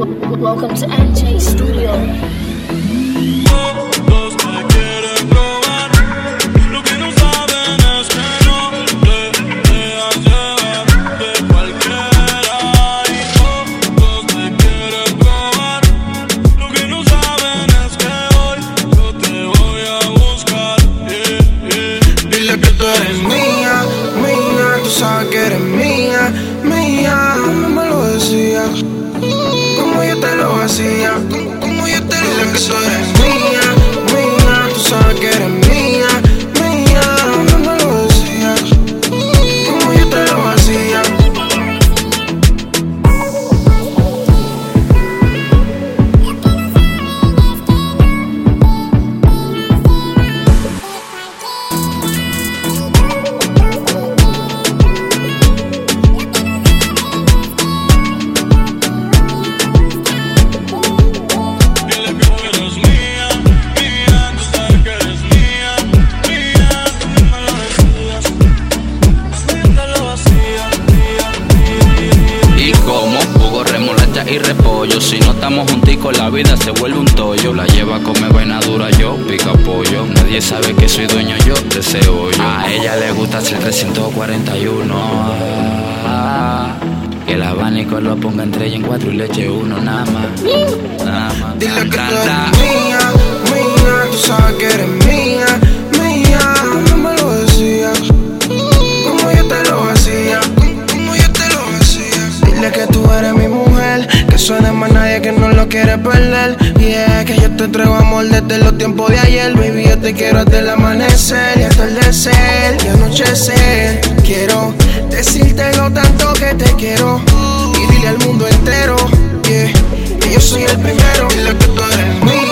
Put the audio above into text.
Welcome to NJ Studio. Hacía, como yo te lo Dile junticos la vida se vuelve un tollo. La lleva a comer vaina dura yo, pica pollo. Nadie sabe que soy dueño yo de ese hoyo A ella le gusta hacer 341 ah, Que el abanico lo ponga entre ella en cuatro y leche uno nada más. Nada más. Dile que tú eres mía, mía, tú sabes que eres mía. Nadie que no lo quiere perder. Y es que yo te traigo amor desde los tiempos de ayer, baby. Yo te quiero hasta el amanecer y hasta el atardecer y anochecer. Quiero decirte lo tanto que te quiero y dile al mundo entero, que yo soy el primero. Dile que tú eres mía.